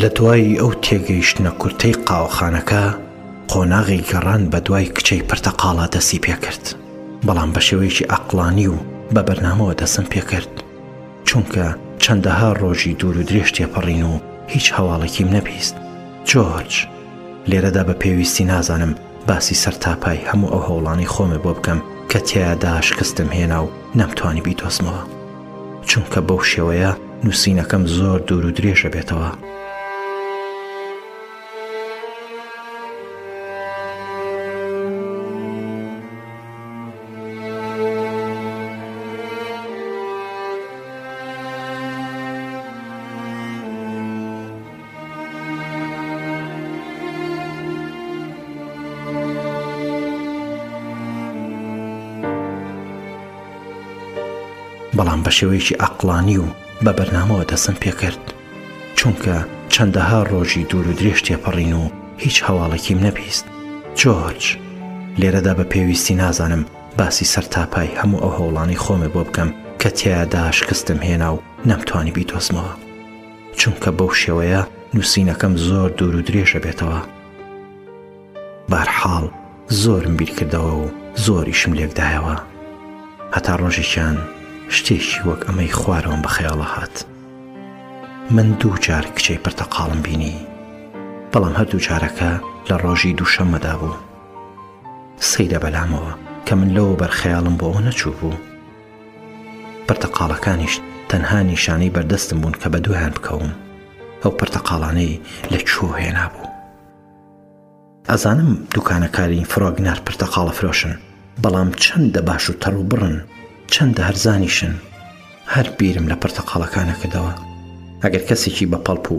لە دوای ئەو تێگەیشتنە کورتەی قاوەخانەکە قۆناغی گەڕان بە دوای کچەی پرتەقاڵا دەسی پێکرد بەڵام بە شێوەیەکی ئەقلانی و بە بەرنامەوە دەسم پێکرد چونکە چەندەها ڕۆژی دوور و درێژ تێپەڕین و هیچ هەواڵێکیم نەبیست جۆرج لێرەدا بە پێویستی نازانم باسی سەرتاپای هەموو ئەو هەوڵانەی خۆمێ بۆ بکەم کە تیادا شکستم هێنا و نەمتوانی بیدۆزمەوە چونکە بەو شێوەیە نووسینەکەم زۆر دوور و درێژە بێتەوە. بەڵام بە شێوەیەکی ئەقلانی و بە بەرنامەوە دەسم پێکرد چونکە چەندەها ڕۆژی دوور و درێژ تێپەڕین و هیچ هەواڵێکیم نەبیست جۆرج لێرەدا بە پێویستی نازانم باسی سەر تاپای هەموو ئەو هەوڵانی خۆمێ بۆ بکەم کە تیادا شکستم هێنا و نەمتوانی بیدۆزمەوە چونکە بەو شێوەیە نووسینەکەم زۆر دوور و درێژە بێتەوە بارحاڵ زۆرم بیرکردەوە و زۆریشم لێکدایەوە هەتا ڕۆژێکیان شتێکی وەک ئەمەی خوارەوەم بە خەیاڵە هات من دوو جار کچەی پرتەقاڵم بینی بەڵام هەردوو جارەکە لە ڕۆژی دووشەممەدا بوو سەیرە بەلامەوە کە من لەوە بەرخەیاڵم بۆ ئەو نەچوو بوو پرتەقاڵەکانیش تەنها نیشانەی بەردەستم بوون کە بە دوایان بکەوم ئەو پرتەقاڵانەی لە کوێ هێنا بوو ئەزانم دوکانەکاری فرۆگنار پرتەقاڵە فرۆشن بەڵام چەندە باش و تەڕ و بڕن چەندە هەرزانیشن هەر بیرم لە پرتەقاڵەکانە کردەوە ئەگەر کەسێکی بە پەڵپ و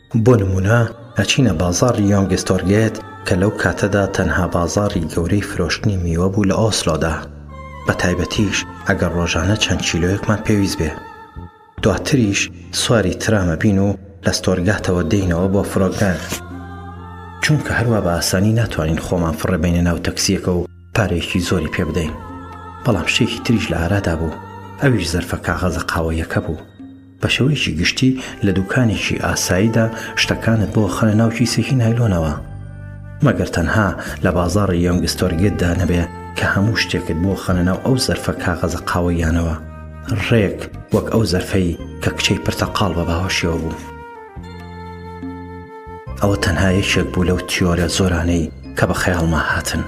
بۆ نموونە ئەچینە بازاڕی یۆنگستۆرگێت کە لەو کاتەدا تەنها بازاڕی گەورەی فرۆشتنی میوە بوو لە ئۆسلۆدا، بە تایبەتیش ئەگەر ڕۆژانە چەند کیلۆیەکمان پێویست بێ. دواتریش سواری ترام ئەبین و لە ستۆرگاتەوە دێینەوە بۆ فرۆکگایەک. چونکە هەروا بە ئاسانی ناتوانین خۆمان فڕێبەینە ناو تەکسییەکە و پارەیەکی زۆری پێ بدەین. بەڵام شتێکی تریش لە ئارادا بوو، ئەویش زەرفە کاغەزە قاوەییەکە بوو. بە شێوەیەکی گشتی لە دوکانێکی ئاساییدا شتەکانت بۆ خەنە ناو کیسێکی نایلۆنەوە مەگەر تەنها لە بازاڕی یۆنگستۆرگێتدا نەبێ کە هەموو شتێکت بۆ خەنە ناو ئەو زەرفە کاغەزە قاوەیانەوە ڕێک وەک ئەو زەرفەی کە کچەی پرتەقاڵ بە باوەشیەوە بوو ئەوە تەنها یەکێک بوو لەو تیۆرە زۆرانەی کە بە خەیاڵما هاتن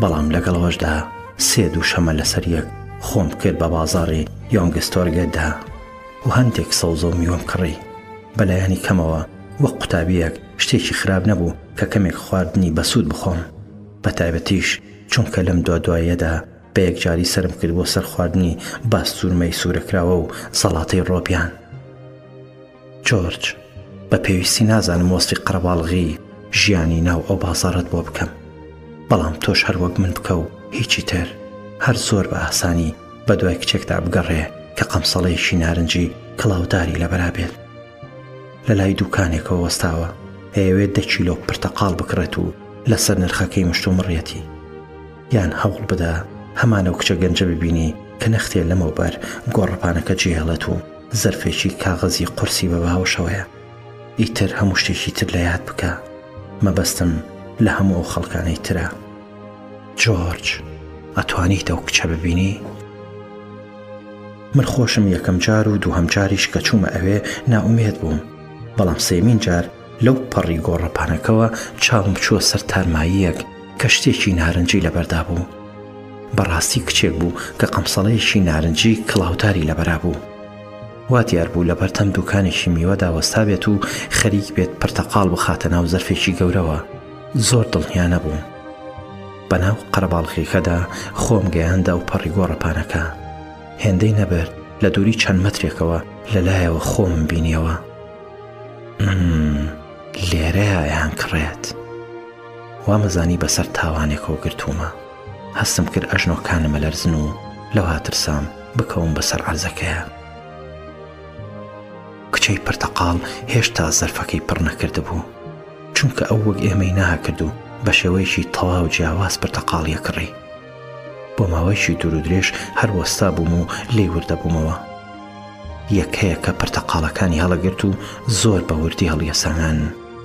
بەڵام لەگەڵەوەشدا سێ دوو شەمە لەسەر یەک خۆم کرد بە بازاڕی یۆنگستۆرگە دا و هەندێک سەوزە و میوەم کڕی. بە لایەنی کەمەوە وەک قوتابییەک شتێکی خراپ نەبوو کە کەمێک خواردنی بەسوود بخۆم، بە تایبەتیش چونکە لەم دوادواییەدا بە یەکجاری سەرم کرد بۆ سەر خواردنی باستوورمەی سوورەکراوە و زەڵاتەی ڕۆبیان. جۆرج، بە پێویستی نازانم وەسفی قەرەباڵغیی ژیانی ناو ئەو بازاڕەت بۆ بکەم، بەڵام تۆش هەر وەک من بکە و هیچی تر، هەر زۆر بە ئاسانی بە دوای کچێکدا بگەڕێ کە قەمسەڵەیەکی نارنجی کڵاوداری لە بەرا بێت. لە لای دووکانێکەوە وەستاوە، ئەیەوێت دە کیلۆ پرتەقاڵ بکڕێت و لەسەر نرخەکەی مشتومڕیەتی. یان هەوڵ بدە هەمان ئەو کچە گەنجە ببینی کە نەختێ لەمەوبەر گۆڕەپانەکە جێهێڵێت و زەرفێکی کاغەزی قورسی بە باوەشەوەیە ئیتر هەموو شتێکی تر لە یاد بکە مەبەستم لە هەموو ئەو خەڵکانەی ترە جۆرج ئەتوانیت ئەو کچە ببینی؟ من خۆشم یەکەم جار و دووهەم جاریش کە چوومە ئەوێ نائومێد بووم بەڵام سێمین جار لەو پەڕی گۆڕەپانەکەوە چاوم چووە سەر تارماییەک کە شتێکی نارنجی لەبەردا بوو. بەڕاستی کچێک بوو کە قەمسەڵەیەکی نارنجی کڵاوتاری لەبەرا بوو. وا دیار بوو لە بەرتەم دووکانێکی میوەدا وەستا بێت و خەریک بێت پرتەقاڵ بخاتە ناو زەرفێکی گەورەوە. زۆر دڵنیا نەبووم. بەناو قەرەباڵغییەکەدا خۆم گەیاندە ئەو پەڕی گۆڕەپانەکە. هێندەی نەبرد لە دووری چەند مەترێکەوە لە لایەوە خۆمم بینیەوە. لێرەیە یان کڕێت وامەزانی بەسەر تاوانێکەوە گرتوومە هەستم کرد ئەژنۆکانمە لەرزن و لەو هاترسام بکەوم بەسەر عەرزەکەیە کچەی پرتەقاڵ هێشتا زەرفەکەی پڕ نەکردبوو چونکە ئەو وەک ئێمەی ناکرد و بە شێوەیەکی تەواو جیاواز پرتەقاڵیە کڕی بۆ ماوەیەکی دوورودرێژ هەر وەستا بووم و لێی وردەبوومەوە. یەکەیەکە پرتەقاڵەکانی هەڵەگرت و زۆر بە وردی هەڵیەسانان.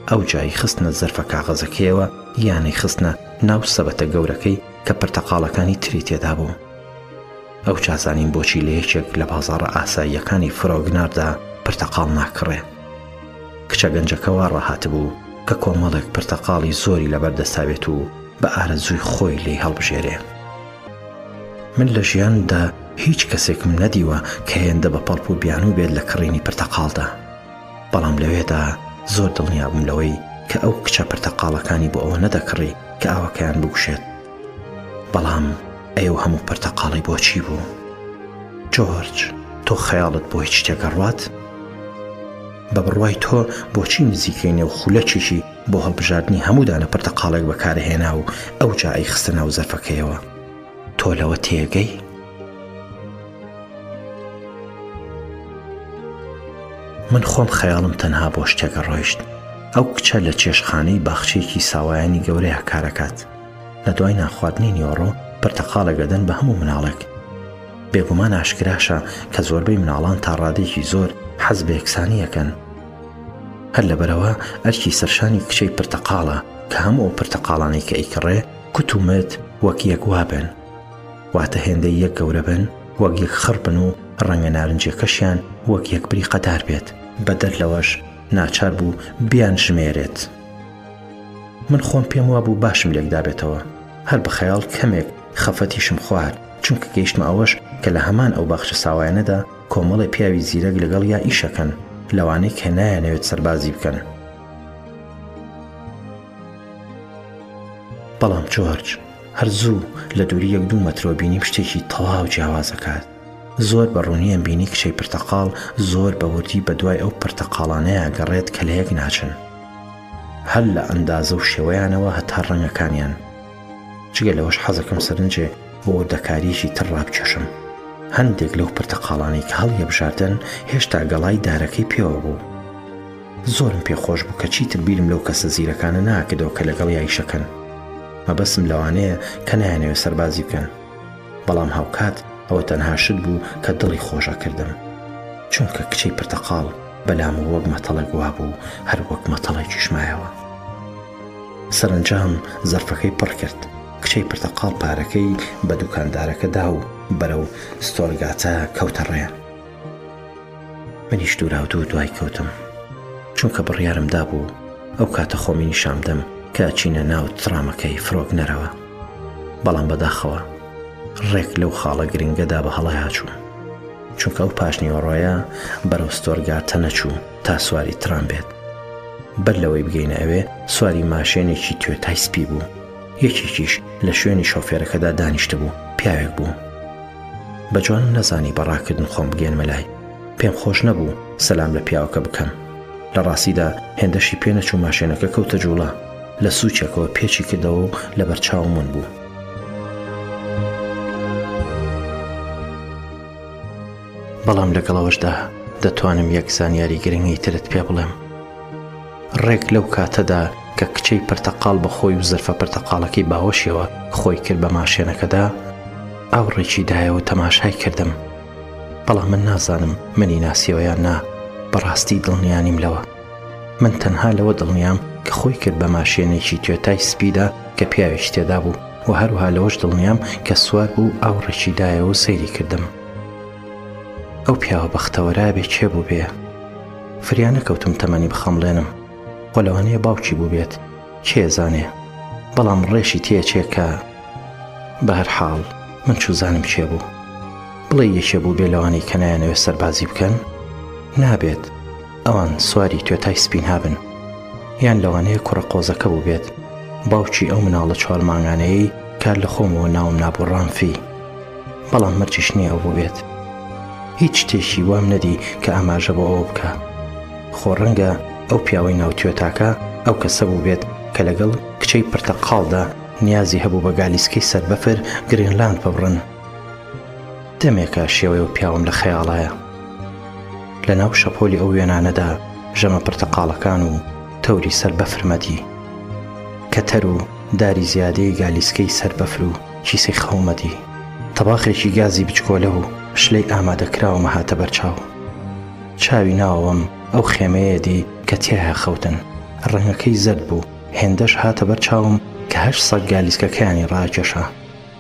ئەوجا ی خستنە زەرفە کاغەزەکەیەوە یان ی خستنە ناو سەبەتە گەورەکەی کە پرتەقاڵەکانی تری تێدا بوو. ئەوجا زانیم بۆچی لە یەکێک لە بازاڕە ئاساییەکانی فرۆگناردا پرتەقاڵ ناکڕێ. کچە گەنجەکە وا ڕاهاتبوو کە کۆمەڵێک پرتەقاڵی زۆری لەبەر دەستاوێت و بە ئارەزووی خۆی لێی هەڵبژێرێ. من لە ژیانمدا هیچ کەسێکم نەدیوە کە هێندە بە پەڵپ و بیانوو بێت لە کڕینی پرتەقاڵدا. بەڵام لەوێدا زۆر دڵنیا بووم لەوەی کە ئەو کچە پرتەقاڵەکانی بۆ ئەوە نەدەکڕی کە ئاوەکەیان بگوشێت، بەڵام ئەو هەموو پرتەقاڵی بۆچی بوو؟ جۆرج، تۆ خەیاڵت بۆ هیچ شتێک ئەڕوات؟ بە بڕوای تۆ بۆچی نزیکەی نێو خولەکێکی بۆ هەڵبژاردنی هەموو دانە پرتەقاڵێک بەکارهێنا و ئەوجا ئەیخستە ناو زەرفەکەیەوە؟ تۆ لەوە تێگەی؟ من خۆم خەیاڵم تەنها بۆ شتێک ئەڕۆیشت، ئەو کچە لە چێشتخانەی باخچەیەکی ساوایانی گەورەیا کارەکات، لە دوای نانخواردنی نیوەڕۆ پرتەقاڵێک دەدەن بە هەموو مناڵێک بێگومان ئاشکراشە کە زۆربەی مناڵان تا ڕادێکی زۆر حەز بە یەکسانیەکەن هەر لەبەرەوە ئەرکی سەرشانی کچەی پرتەقاڵە کە هەموو ئەو پرتەقاڵانی کە ئیکڕێ کوت و مرد وەک یەک وابن واتە هێندەی یەک گەورە بن وەک یەک خڕ بن و ڕەنگە نارنجەکەشیان وەک یەکبری قەدار بێت بەدەر لەوەش ناچار بوو بیان ژمێرێت. من خۆم پێم وابوو باشم لێکدابێتەوە هەر بە خەیاڵ کەمێک خەفەتیشم خوارد چونکە گەیشتمە ئەوەش کە لە هەمان ئەو باخچە ساوایانەدا کۆمەڵی پیاوی زیرەک لەگەڵ یا ئیشەکەن لەوانەی کە نایانەوێت سەربازی بکەن بەڵام جۆرج هەر زوو لە دووری یەک دوو مەترۆ بینیم شتێکی تەواو جیاوازەکات زۆر بە ڕوونی ئەمبینی کچەی پرتەقاڵ زۆر بە وردی بە دوای ئەو پرتەقاڵانەیە گەڕێت کە لەیەک ناچن هەر لە ئەندازە و شێوەیانەوە هەتا ڕەنگەکانیان جگە لەوەش حەزەکەم سەرنجێ بۆ وردەکاریەکی تر ڕابکێشم هەندێک لەو پرتەقاڵانی کە هەڵیە بژاردن هێشتا گەڵای دارەکەی پێوە بوو زۆرم پێخۆش بوو کە چیتر بیرم لەو کەسە زیرەکانە ناکردەوە کە لەگەڵ یایشەکەن مەبەسم لەوانەیە کە نایانەوێ سەربازی بکەن بەڵام هاوکات ئەوە تەنها شت بوو کە دڵی خۆش ئەکردم چونکە کچەی پرتەقاڵ بەلام وەک مەتەڵێک وابوو هەر وەک مەتەڵێکیش مایەوە سەرەنجام زەرفەکەی پڕ کرد کچەی پرتەقاڵ پارەکەی بە دوکاندارەکە دا و بەرەو ستۆرگاتە کەوتە ڕێ منیش دووراودوو دوای کەوتم چونکە بڕیارم دابوو ئەو کاتە خۆمی نیشامدەم کە چینە ناو ترامەکەی فرۆک نەرەوە بەڵام بەداخەوە ڕێک لەو خاڵە گرنگەدا بە هەڵە هاچوو چونکە ئەو پاشنیوەڕۆیە بەرەو ستۆرگاتە نەچوو تا سواری ترام بێت بەر لەوەی بگەینە ئەوێ سواری ماشێنێکی توێتای سپی بوو یەکێکیش لە شوێنی شۆفێرەکەدا دانیشت بوو پیاوێک بوو بە جوانم نەزانی بەڕاکردن خۆم بگەێنمە لای پێم خۆش نەبوو سەسلام لە پیاوەکە بکەم لە ڕاستیدا هێندەشی پێنەچوو ماشێنەکە کەوتە جوڵە لە سوچێکەوە پێچی کردەوە و لە بەرچاوم ون بوو. بەڵام لەگەڵەوەشدا دەتوانم یەک زانیاری گرنگی ترت پێ بڵێم. ڕێک لەو کاتەدا کە کچەی پرتەقال بە خۆی و زرفە پرتەقالەکەی باوەشیەوە خۆی کرد بە ماشێنەکەدا، ئاو ڕێکی دایەوە تەماشای کردم. بەڵام من نازانم منی ناسیەوە یان نا، بەڕاستی دڵنیانیم لەوە. من تەنها لەوە دڵنیام کە خۆی کرد بە ماشێنێکی تۆتای سپیدا کە پیاوێکی تێدا بوو و هەروها لەوەش دڵنیام کە سوار بوو ئاو ڕێکیدایەوە و سەیری کردم ئەو پیاوە بەختەوەرا بێ چێ بوو بێ فریانە کەوتم تەمەنی بخەمڵێنم خۆ لەوانەیە باوکی بوو بێت کێزانێ بەڵام ڕێشی تێچێ کە بە هەر حاڵ من چوزانم چێ بوو بڵێ یەکێ بوو بێ لەوانەی کە نایەنەوێ سەربازی بکەن نابێت ئەوان سواری توێتای سپینها بن. یان لەوانەیە کوڕە قۆزەکە بووبێت، باوکی ئەو مناڵە چوار مانگانەیەی کە لە خۆمەوە ناوم نابوو ڕامفی. بەڵام مەرجیش نییە ئەو بووبێت. هیچ شتێکی وام نەدی کە ئاماژە بۆ ئەوە بکا. خۆ ڕەنگە ئەو پیاوەی ناو توێتاکە ئەو کەسە بووبێت کە لەگەڵ کچەی پرتەقاڵدا نیازی هەبوو بە گالیسکەی سەر بەفر گرینلاند ببڕن. دەمێکە شێوەی و پیاوم لە خەیاڵایە لە ناو شەپۆلی ئەو وێنانەدا ژەمە پرتەقاڵەکان و تەوری سەر بەفرمەتی کە تەر و داری زیادەی گالیسکەی سەر بەفر و کیسەی خەومەتی تەباخێکی گازی بچکۆلە و شلەی ئامادەکراومە هاتە بەرچاو چاوی ناوەوەم ئەو خێمەیە دی کە تێها خەوتن ڕەنگەکەی زەرد بوو هێندەش هاتە بەر چاوم کە هەش سەگ گالیسکەکانی ڕاکێشا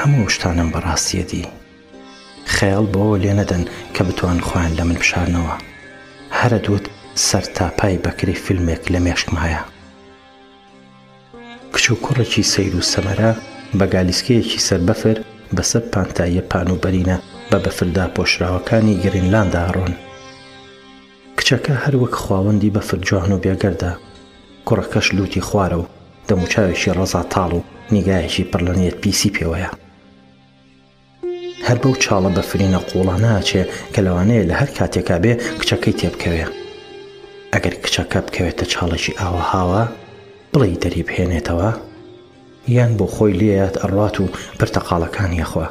هەموو ئەو شتانەم بە ڕاستییە دی. خەیاڵ بەوە لێ نەدەن کە بتوان خۆیان لە من بشارنەوە. هەرەت وت سەر تا پای بەکری فیلمێک لە مێشکمایە. کچ و کوڕێکی سەیر و سەمەرە بە گالیسکەیەکی سەر بەفر بە سەر پانتاییە پان و بەرینە بە بەفر داپۆشراوەکانی گرینلاندا ئەڕۆن. کچەکە هەر وەک خواوەندی بەفر جوان و بێگەردە، کوڕەکەش لووتی خوارە و دەموچاوێکی ڕەزا تاڵ و نیگایەکی پڕ لە نیەت پیسی پێوەیە. هەر بەو چاڵە بەفرینە قووڵانە ئەچێ کە لەوانەیە لە هەر کاتێکا بێ کچەکەی تێ بکەوێ. ئەگەر کچەکە بکەوێتە چاڵێکی ئاوەهاوە، بڵێی دەریبهێنێتەوە؟ یان بۆ خۆی لێیات ئەڕوات و پرتەقاڵەکانی ئەخوا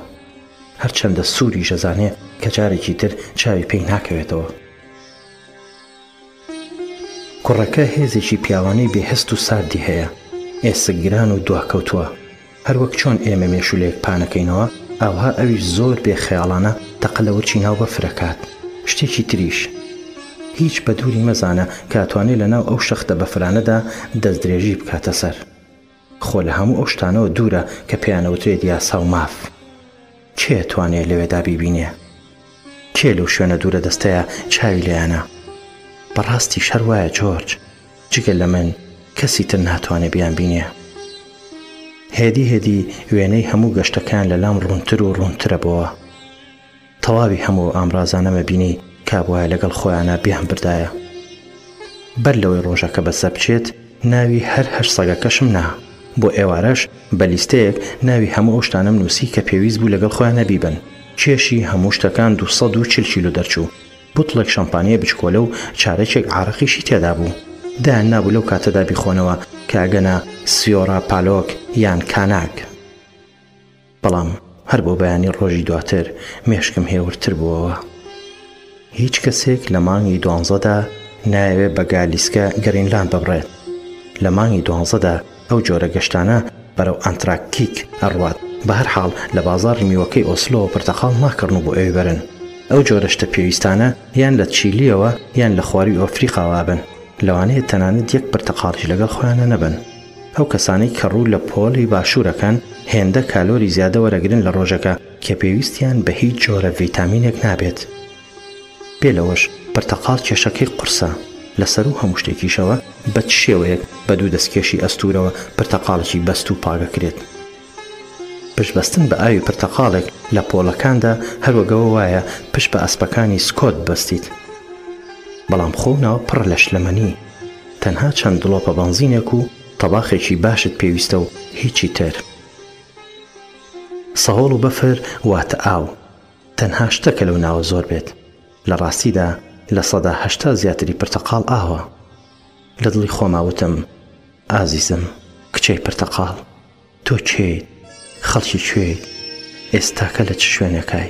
هەرچەندە سووریش ئەزانێ کە جارێکی تر چاوی پێی ناکەوێتەوە. کوڕەکە هێزێکی پیاوانەی بێ هەست و ساردی هەیە، ئێسکگران و دواکەوتووە، هەروەک چۆن ئێمە مێشوولەیەک پانەکەینەوە ئاوها ئەویش زۆر بێ خەیاڵانە تەقە لە ورچی ناو بەفر ئەکات. شتێکی تریش هیچ بەدووری مەزانە کە ئەتوانێ لەناو ئەو شەختە بەفرانەدا دەستدرێژی بکاتە سەر. خۆ لە هەموو ئەو شتانەوە دوورە کە پێیان ئەوترێت یاسا و ماف. کێ ئەتوانێ لەوێدا بیبینێ؟ کێ لەو شوێنە دوورە دەستەیە چاوی لێیانە؟ بەڕاستیش هەر وایە جۆرج، جگە لە من کەسی تر ناتوانێ بیانبینێ. هێدی هێدی وێنەی هەموو گەشتەکەیان لەلام ڕوونتر و ڕوونترەبۆوە. تەواوی هەموو ئەو ئامرازانە مەبینی کابوایە لەگەڵ خۆیانا بیانبردایە بەر لەوەی ڕۆژەکە بەسە بچێت ناوی هەر هەشت سەگەکەشم نا بۆ ئێوارەش بە لیستەیەک ناوی هەموو ئەو شتانەم نووسی کە پێویست بوو لەگەڵ خۆیانە بیبەن کێشی هەموو شتەکان دوو سەد و چل کیلۆ دەرچوو بوتڵێک شەمپانیە بچکۆلە و چارەکێک عارەقیشی تێدا بوو دایان نابوو لەو کاتەدا بیخۆنەوە کە ئەگەنا سیۆرا پالۆک یان کاناک بەڵام هەر بۆ بەیانی ڕۆژی دواتر مێشکم هێورتر بووەوە. هیچ کەسێک لە مانگی دوانزەدا نایەوێ بە گالیسکە گرینلاند ببڕێت. لە مانگی دوانزەدا ئەو جۆرە گەشتانە بەرەو ئانتراکتیک ئەڕوات، بە هەر حاڵ لە بازاڕی میوەکەی ئۆسلۆوە پرتەقاڵ ناکڕن و بۆ ئەوێ بەرن. ئەو جۆرە شتە پێویستانە یان لە چیلییەوە یان لە خوارووی ئەفریقاوە ئەبن، لەوانەیە تەنانەت یەک پرتەقاڵیش لەگەڵ خۆیانە نەبەن. ئەو کەسانەی کە ڕوو لە پۆڵی باشوورەکەن هێندە کالۆری زیادە وەرەگرن لە ڕۆژەکە کە پێویستیان بە هیچ جۆرە ڤیتامینێک نابێت. بێ لەوەش پرتەقاڵ کێشەکەی قورسە، لە سەروو هەموو شتێکیشەوە بە چ شێوەیەک بە دوو دەستکێشی ئەستوورەوە پرتەقاڵێکی بەستوو پاگەکرێت. پشت بەستن بە ئاوی پرتەقاڵێک لە پۆڵەکاندا هەروەگەوە وایە پشت بە ئەسپەکانی سکۆت ببەستیت. بەڵام خۆو ناو پڕ لە شلەمەنی. تەنها چەند دڵۆپە بەنزینێک و تەباخێکی باشت پێویستە و هیچی تر. سەهۆڵ و بەفر واتە ئاو. تەنها شتە کە لەو ناوە زۆر بێت. لە ڕاستیدا لە سەدا هەشتا زیاتری پرتەقاڵ ئاوە. لە دڵی خۆما وتم، ئازیزم، کچەی پرتەقاڵ. تۆ کێیت؟ خەڵکی کوێیت؟ ئێستاکە لە چ شوێنێکای؟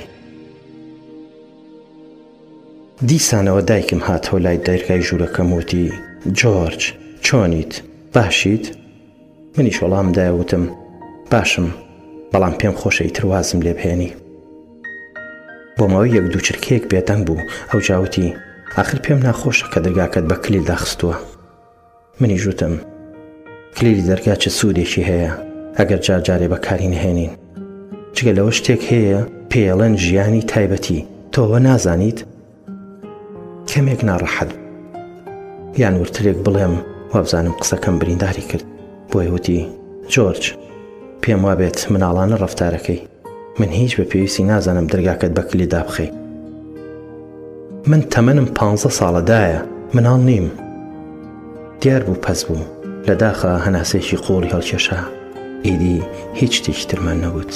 دیسانەوە دایکم هاتەوە لای دەرگای ژوورەکەم وتی، جۆرج، چۆنیت؟ باشیت؟ منیش وەڵام دایە وتم، باشم، بەڵام پێم خۆشە ئیتر وازم لێ بهێنی. بۆ ماوەی یەک دوو چرکەیەک بێدەنگ بوو، ئەوجا وتی، ئاخر پێم ناخۆشە کە دەرگاکەت بە کلیل داخستووە. منیش وتم، کلیلی دەرگا چ سوودێکی هەیە ئەگەر جار جارێ بەکاری نەهێنین؟ جگە لەوە شتێک هەیە پێڵێن ژیانی تایبەتی تۆوە نازانیت؟ کەمێک ناڕەحەت یان ورترێک بڵێم وابزانم قسەکەم برینداری کرد بۆی وتی جۆرج پێم وابێت مناڵانە ڕفتارەکەی من هیچ بە پێویستی نازانم دەرگاکەت بەکلی دابخەی من تەمەنم پانزە ساڵە دایە مناڵ نیم دیار بوو پەس بوو لە داخە هەناسێکی قۆڵی هەڵکێشا ئیدی هیچ شتێکی ترمان نەگوت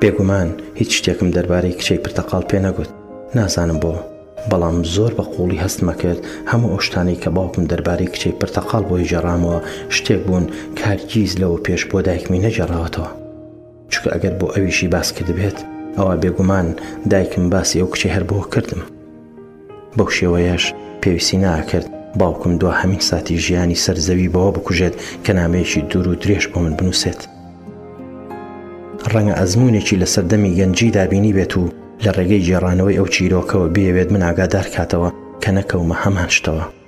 بێگومان هیچ شتێکم دەربارەی کچەی پرتەقاڵ پێ نەگوت نازانم بۆ بەڵام زۆر بە قوڵی هەستمە کرد هەموو ئەوشتانەی کە باوکم دەربارەی کچەی پرتەقال بۆی جێڕامەوە شتێک بوون کارگیز لەوە پێش بۆ دایکمی نەجێڕاوەتەوە چونکە ئەگەر بۆ ئەویشی باس کردبێت ئەوە بێگومان دایکم باسی ئەو کچی هەر بۆ کردم بەو شێوەیەش پێویستی ناکرد باوکم دو هەمین ساتی ژیانی سەر زەوی بەوە بکوژێت کە نامەیەکی دوور و درێژ بۆ من بنووسێت ڕەنگە ئەزمونێکی لە سەردەمی گەنجی دابینی بێت و لە ڕێگەی جێڕانەوەی ئەو چیرۆکەوە بێوێت من ئاگادار کاتەوە کە نەکەومە هەمان شتەوە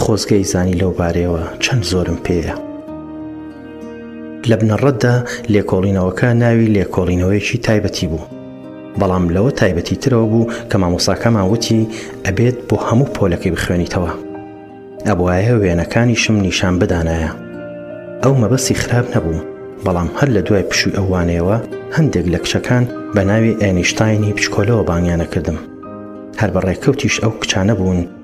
خۆزگەی زانی لەو بارەیەوە چەند زۆرم پێیە. لە بنەڕەتدا لێکۆڵینەوەکە ناوی لێکۆڵینەوەیەکی تایبەتی بوو. بەڵام لەوە تایبەتی ترەوە بوو کە مامۆساکەمان وتی ئەبێت بۆ هەموو پۆلەکەی بخوێنیتەوە. ئەبوایە وێنەکانیشم نیشان بدانایە. ئەو مەبەستی خراپ نەبوو، بەڵام هەر لە دوای پشووی ئەو وانەیەوە هەندێک لە کچەکان بە ناوی ئەینیشتاینی بچکۆلەوە بانگیان ئەکردم. هەر بە ڕێکەوتیش ئەو کچانە بوون،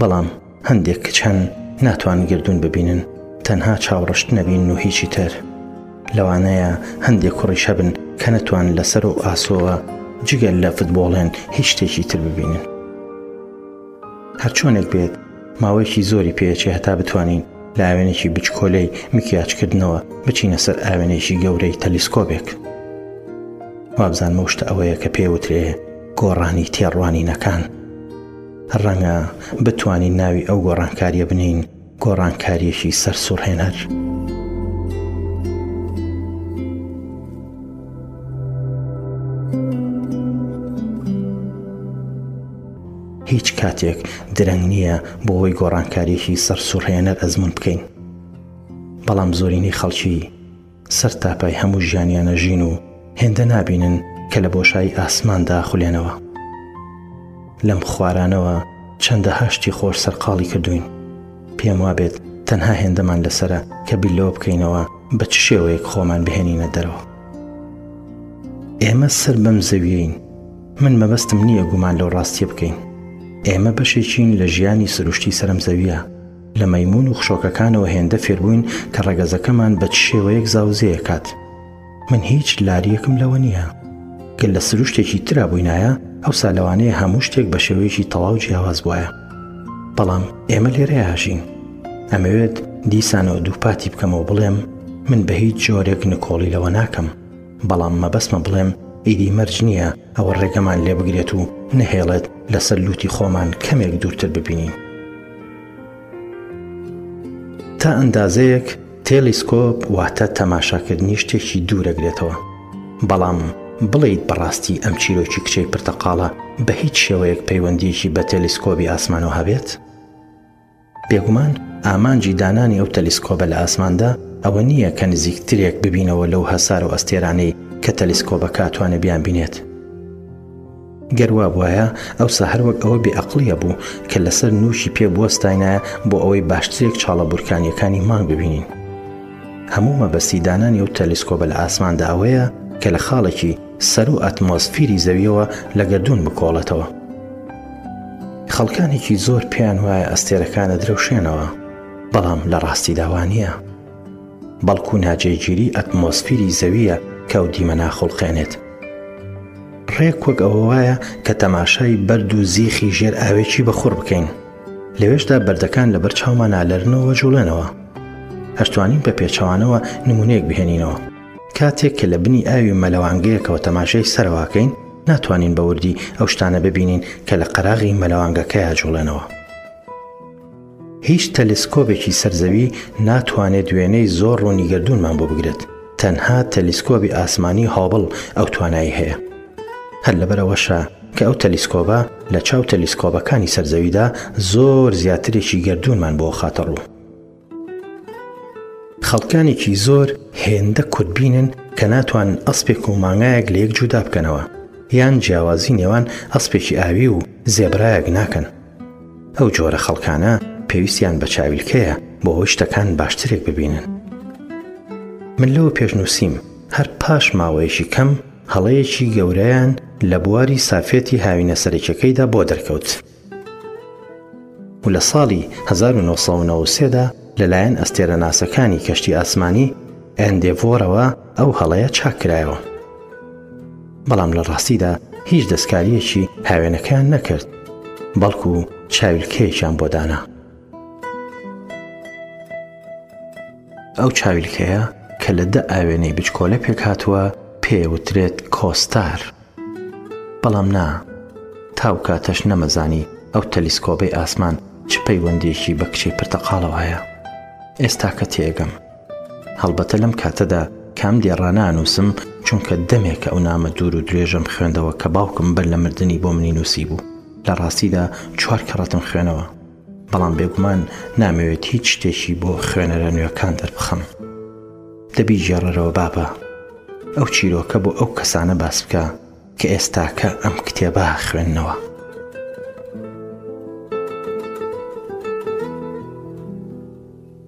بەڵام هەندێک کچ هەن ناتوان گردون ببینن تەنها چاوڕشت نەبین و هیچی تر لەوانەیە هەندێک کوڕیشە بن کە نەتوان لەسەر و ئاسۆوە جگەل لە فتبۆڵێن هیچ شتێکی تر ببینن هەرچۆنێک بێت ماوەیەکی زۆری پێچێ هەتا بتوانین لە ئاوێنێکی بچکۆلەی مکیاچکردنەوە بچینە سەر ئاوێنێکی گەورەی تەلیسکۆبێک وابزان مەشتە ئەوەیە کە پێوترێ گۆڕانی تێڕوانینەکان. ڕەنگە بتوانین ناوی ئەو گۆڕانکارییە بنێین گۆڕانکارییەکی سەرسوڕهێنەر. هیچ کاتێک درەنگ نییە بۆ ئەوەی گۆڕانکاریی سەرسوڕهێنەر ئەزمون بکەین بەڵام زۆرینەی خەڵکی سەرتاپای هەموو ژیانیان ئەژین و هێندە نابینن کە لە بۆشایی ئاسماندا ئەخولێنەوە. لەم خوارانەوە چەندەها شتی خۆش سەرقاڵی کردووین. پێم وابێت تەنها هێندەمان لەسەرە کە بیر لەوە بکەینەوە بە چ شێوەیەک خۆمان بهێنینە دەرەوە. ئێمە سەر بەم زەویەین. من مەبەستم نییە گومان لەو ڕاستییە بکەین. ئێمە بەشێکین لە ژیانی سروشتی سەرم زەویە. لە مەیموون و خشۆکەکانەوە هێندە فێربووین کە ڕەگەزەکەمان بە چ شێوەیەک زاوزێیەکات من هیچ لاریەکم لەوە نییە گەل لە سروشتێکی ترا بووینایە ئەو سالەوانەیە هەموو شتێک بە شێوەیەکی تەواو جیاواز بواە بەڵام ئێمە لێرە هاژین ئەمەوێت دیسانەوە دووپاتی بکەمەوە بڵێم من بە هیچ جۆرێک نکۆڵی لەوە ناکەم بەڵام مەبەسمە بڵێم ئیدی مەرج نییە ئەوە ڕێگەمان لێ بگرێت و نەهێڵێت لەسەر لوتی خۆمان کەمێک دوورتر ببینین تا ئەندازەیەک تێلیسکۆپ واتە تەماشاکردنی شتێکی دوورەگرێتەوە بەڵام بڵیت بەڕاستی ئەم چیرۆکی کچەی پرتەقاڵە بە هیچ شێوەیەک پەیوەندیەکی بە تەلیسکۆبی ئاسمانەوە هەبێت؟ بێگومان ئامانجی دانانی ئەو تەلیسکۆبە لە ئاسماندا ئەوە نییە کە نزیکترێک ببینەوە لەو هەسار و ئەستێرانەی کە تەلیسکۆبەکە توانێ بیان بینێت. گەر وابوایە ئەوسا هەر وەک ئەوە بێ ئەقڵیە بوو کە لەسەر نووکی پێ بوەستاینایە بۆ ئەوەی باشترێک چاڵە بورکانیەکانی مانگ ببینین. هەموو مەبەستی دانانی ئەو تەلیسکۆبە لە ئاسماندا ئەوەیە کە لە خاڵێکی سەروو ئەتمۆسفیری زەویەوە لە گەردوون بکۆڵێتەوە. خەڵکانێکی زۆر پێیان وایە ئەستێرەکان ئەدرەوشێنەوە، بەڵام لە ڕاستیدا وا نیە. بەڵکو ناجێگیری ئەتمۆسفیری زەوییە کە ئەو دیمە ناخوڵقێنێت. ڕێک وەک ئەوە وایە کە تەماشای بەرد و زیخی ژێر ئاوێکی بەخوڕ بکەین لەوێشدا بەردەکان لەبەر چاومان نالەرنەوە جوڵێنەوە هەشتوانین بە پێچەوانەوە نمونەیەک بهێنینەوە کاتێک کە لە بنی ئاوی مەلەوانگەیەکەوە تەماشای سەرواکەین ناتوانین بە وردی ئەو شتانە ببینین کە لە قەراغی مەلەوانگەکەیا جوڵێنەوە هیچ تەلسکۆبێکی سەر زەوی ناتوانێت وێنەی زۆر ڕوونی گەردوونمان بۆ بگرێت، تەنها تەلیسکۆبی ئاسمانی هابڵ ئەو توانایەی هەیە. هەر لەبەرئەوەشە کە ئەو تەلیسکۆبە لە چاو تەلیسکۆبەکانی سەر زەویدا زۆر زیاترێکی گەردوونمان بۆ ئەخاتە ڕوو. خەڵکانێکی زۆر هێندە کورتبینن کە ناتوانن ئەسپێک و مانگایەک لە یەک جودا بکەنەوە، یان جیاوازی نێوان ئەسپێکی ئاوی و زێبرایەک ناکەن. ئەو جۆرە خەڵکانە پێویستیان بە چاویلکەیە بۆ ئەوەی شتەکان باشترێک ببینن. من لەوە پێش نووسیم هەر پاش ماوەیەکی کەم هەڵەیەکی گەورەیان لە بواری سافێتی هاوینە سەرەکیەکەیدا بۆ دەرکەوت و لە ساڵی 1993دا لەلایەن ئەستێرەناسەکانی کەشتی ئاسمانی ئەندێڤۆرەوە ئەو هەڵەیە چاککرایەوە. بەڵام لە ڕاستیدا هیچ دەستکاریەکی هاوێنەکەیان نەکرد بەڵکو و چاویلکەیەکیان بۆ دانا ئەو چاویلکەیە کە لە دە ئاوێنەی بچکۆلە پێک هاتووە پێوترێت کۆستار بەڵام نا تاو کاتەش نەمەزانی ئەو تەلیسکۆبەی ئاسمان چ پەیوەندێکی بە کچەی پرتەقاڵەوەیە ئێستا کە تێگەم هەڵبەتە لەم کاتەدا کام دێڕانە ئەنووسم، چونکە دەمێکە ئەو نامە دوور و درێژەم خوێندەوە کە باوکم بەر لە مردنی بۆ منی نووسیبوو. لە ڕاستیدا چوار کەڕەتم خوێنەوە. بەڵام بێگومان نامەوێت هیچ شتێکی بۆ خوێنەرە نوێکان دەربخەم. دە بیگێڕەرەوە بابە. ئەو چیرۆکە بۆ ئەو کەسانە باس بکە کە ئێستاکە ئەم کتێبە خوێندنەوە.